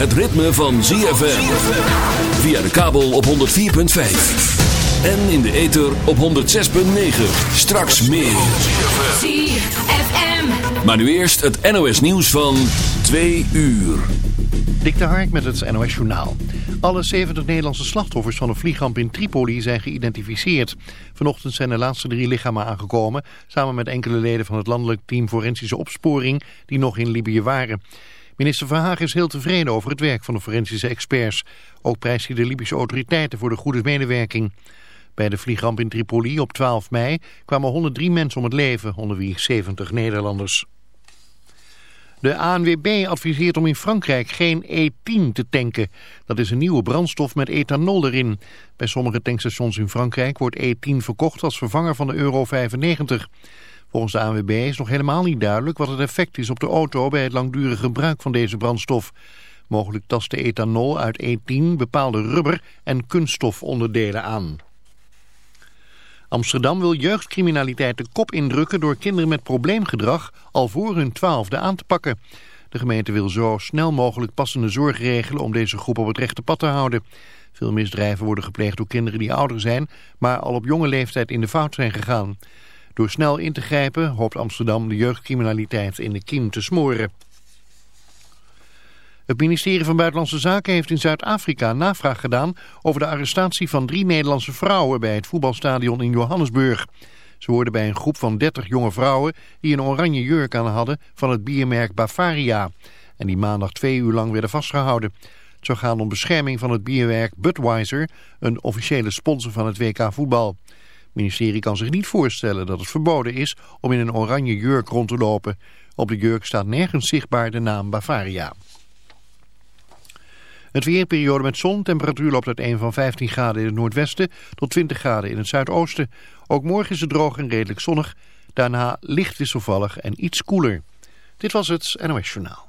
het ritme van ZFM. Via de kabel op 104.5. En in de ether op 106.9. Straks meer. ZFM. Maar nu eerst het NOS nieuws van 2 uur. Dik de Hark met het NOS Journaal. Alle 70 Nederlandse slachtoffers van een vliegramp in Tripoli zijn geïdentificeerd. Vanochtend zijn de laatste drie lichamen aangekomen... samen met enkele leden van het landelijk team Forensische Opsporing... die nog in Libië waren. Minister Verhagen is heel tevreden over het werk van de forensische experts. Ook prijst hij de Libische autoriteiten voor de goede medewerking. Bij de vliegramp in Tripoli op 12 mei kwamen 103 mensen om het leven, onder wie 70 Nederlanders. De ANWB adviseert om in Frankrijk geen E10 te tanken. Dat is een nieuwe brandstof met ethanol erin. Bij sommige tankstations in Frankrijk wordt E10 verkocht als vervanger van de euro 95. Volgens de ANWB is nog helemaal niet duidelijk wat het effect is op de auto bij het langdurige gebruik van deze brandstof. Mogelijk tast de ethanol uit E10 bepaalde rubber- en kunststofonderdelen aan. Amsterdam wil jeugdcriminaliteit de kop indrukken door kinderen met probleemgedrag al voor hun twaalfde aan te pakken. De gemeente wil zo snel mogelijk passende zorg regelen om deze groep op het rechte pad te houden. Veel misdrijven worden gepleegd door kinderen die ouder zijn, maar al op jonge leeftijd in de fout zijn gegaan. Door snel in te grijpen hoopt Amsterdam de jeugdcriminaliteit in de kiem te smoren. Het ministerie van Buitenlandse Zaken heeft in Zuid-Afrika navraag gedaan over de arrestatie van drie Nederlandse vrouwen bij het voetbalstadion in Johannesburg. Ze hoorden bij een groep van 30 jonge vrouwen die een oranje jurk aan hadden van het biermerk Bavaria. En die maandag twee uur lang werden vastgehouden. Het zou gaan om bescherming van het biermerk Budweiser, een officiële sponsor van het WK voetbal. Het ministerie kan zich niet voorstellen dat het verboden is om in een oranje jurk rond te lopen. Op de jurk staat nergens zichtbaar de naam Bavaria. Het weerperiode met zon, temperatuur loopt uit 1 van 15 graden in het noordwesten tot 20 graden in het zuidoosten. Ook morgen is het droog en redelijk zonnig, daarna licht wisselvallig en iets koeler. Dit was het NOS Journaal.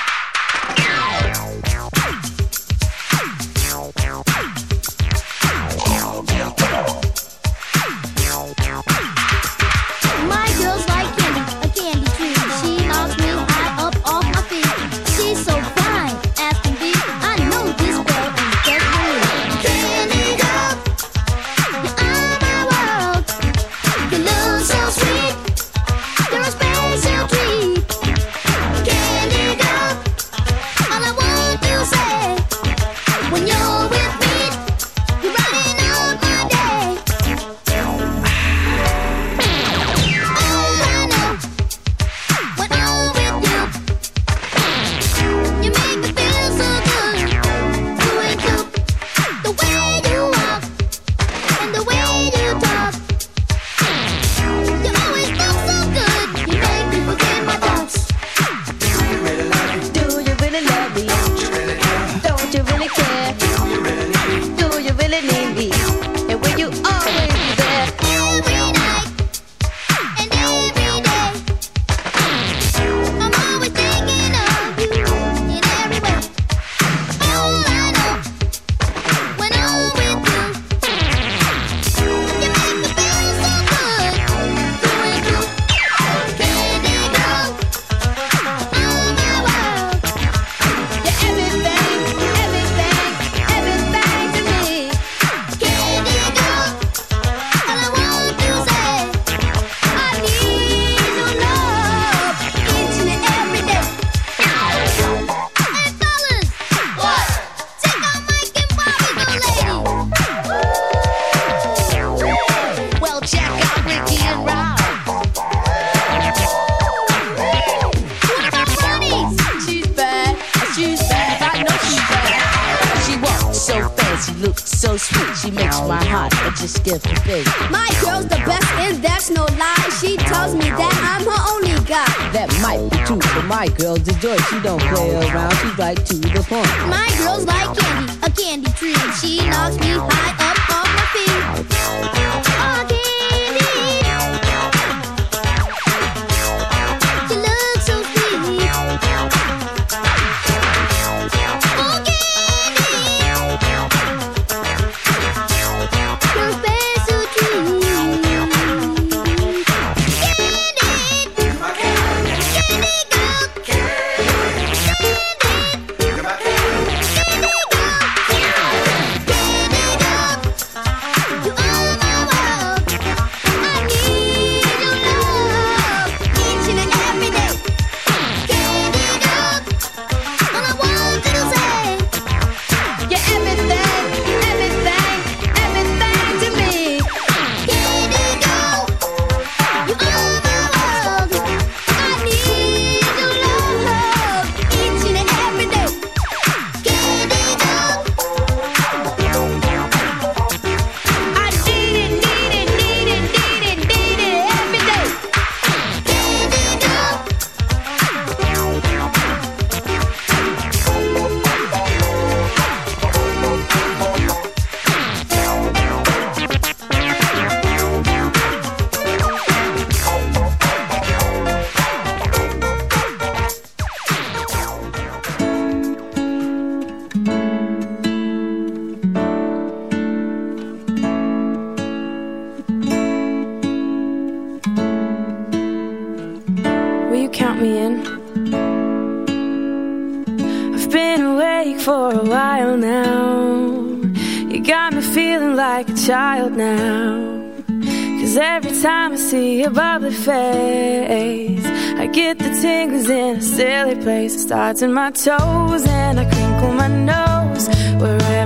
I get the tingles in a silly place. It starts in my toes and I crinkle my nose. Wherever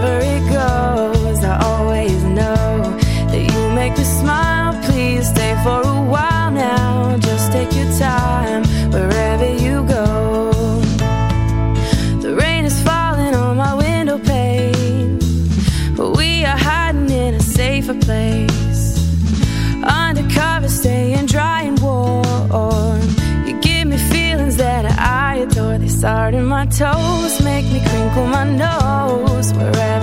toes make me crinkle my nose. Wherever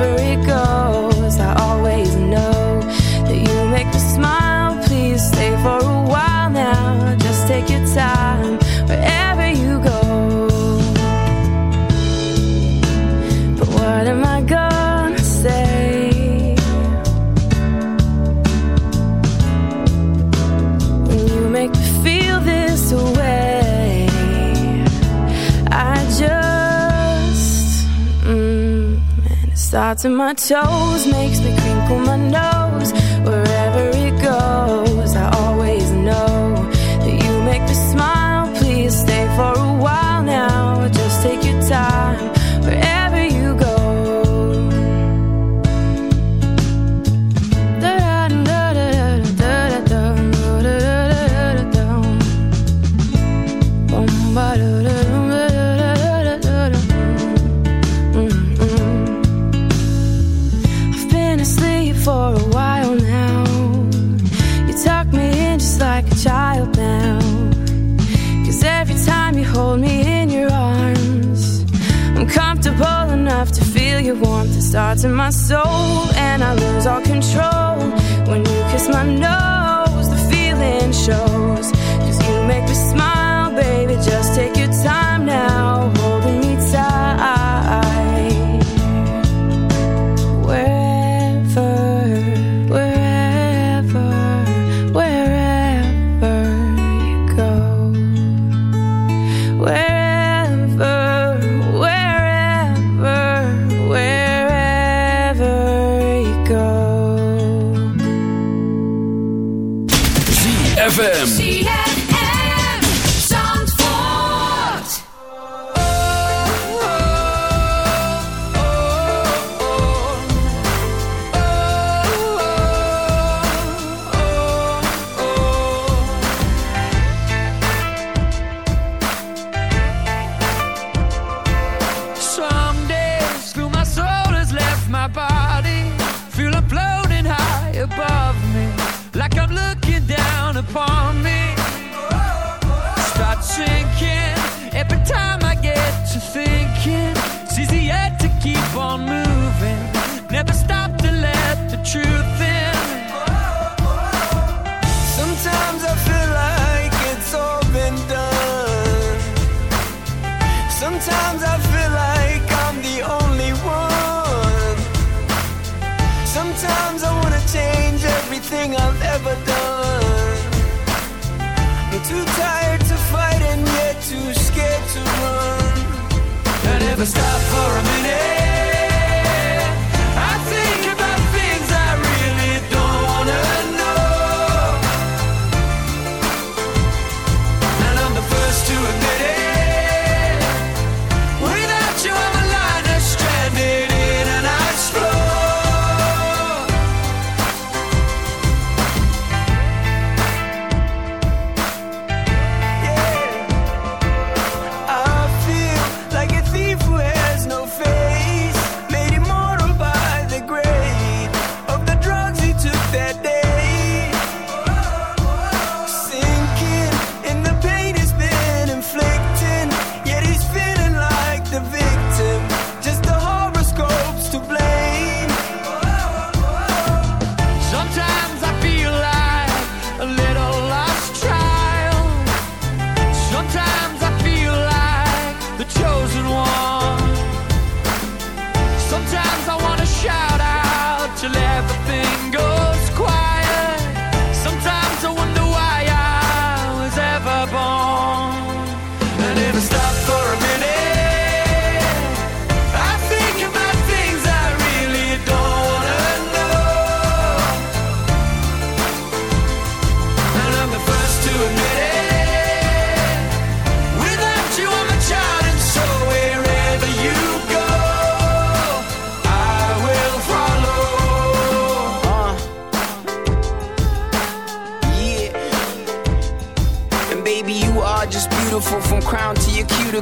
to my toes makes me starts in my soul, and I lose all control when you kiss my nose. to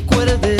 recuerdes.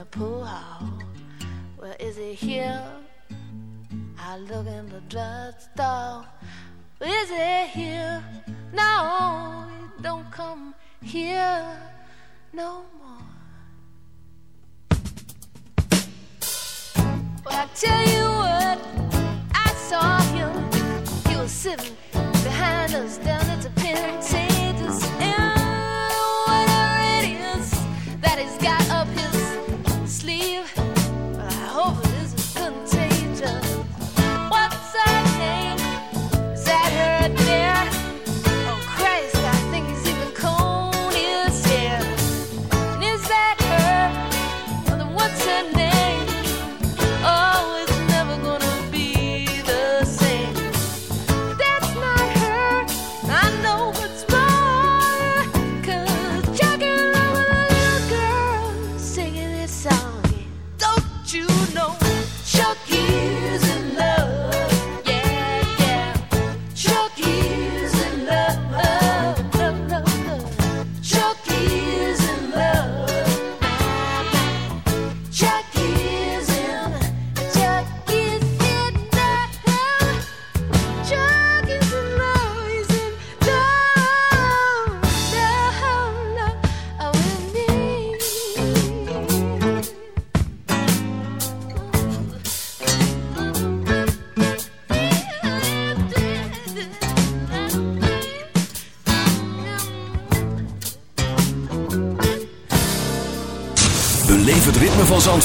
a pool hall. Well, is he here? I look in the drugstore. Is he here? No, he don't come here no more. But I tell you what, I saw him. He was sitting behind us down at the penitentiary.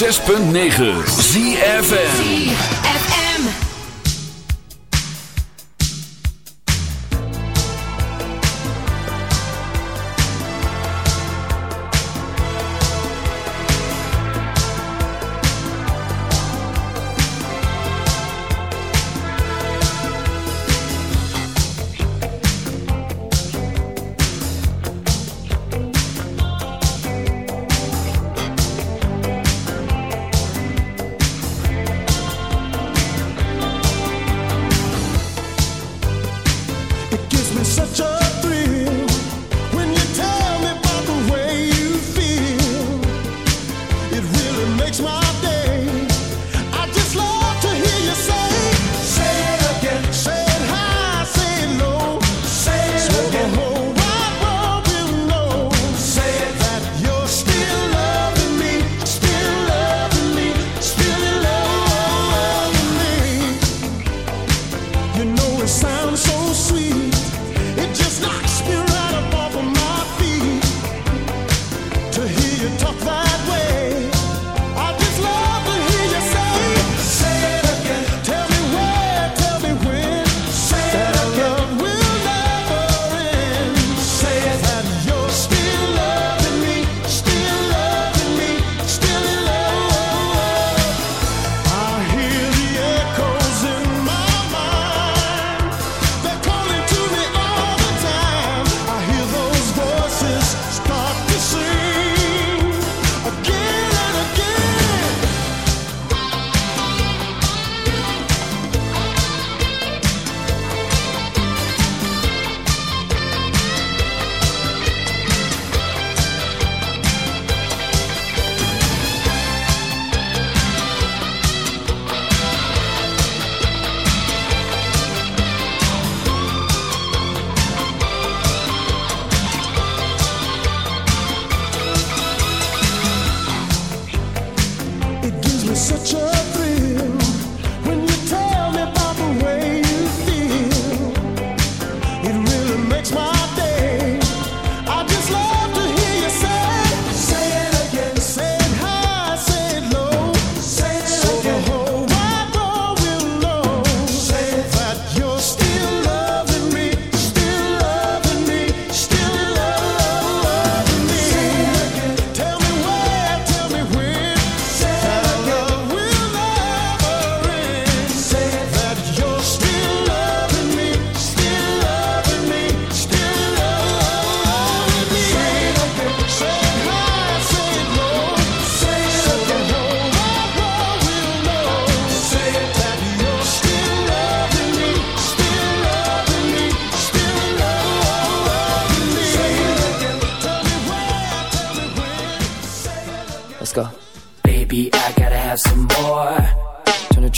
106.9 ZFN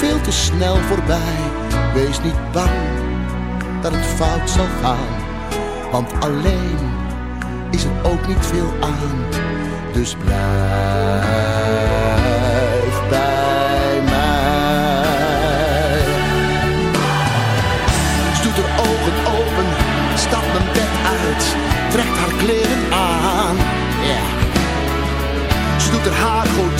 veel te snel voorbij. Wees niet bang dat het fout zal gaan, want alleen is er ook niet veel aan. Dus blijf bij mij. Doet haar ogen open, stapt mijn bed uit, trekt haar kleren aan. Ze doet haar haar goed,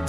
om